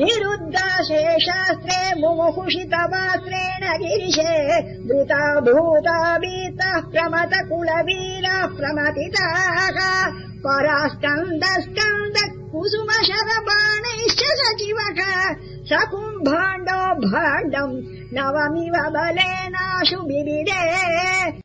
निरुद्धा शास्त्रे मुमुहुषितपात्रेण गिरिशे धृता भूता भीतः प्रमत कुलवीरः प्रमतिताः परास्कन्दस्कन्द स्कन्द कुसुम शरबाणैश्च सचिवः स सकुम्भाण्डो भाण्डम् नवमिव बलेनाशु बिबिदे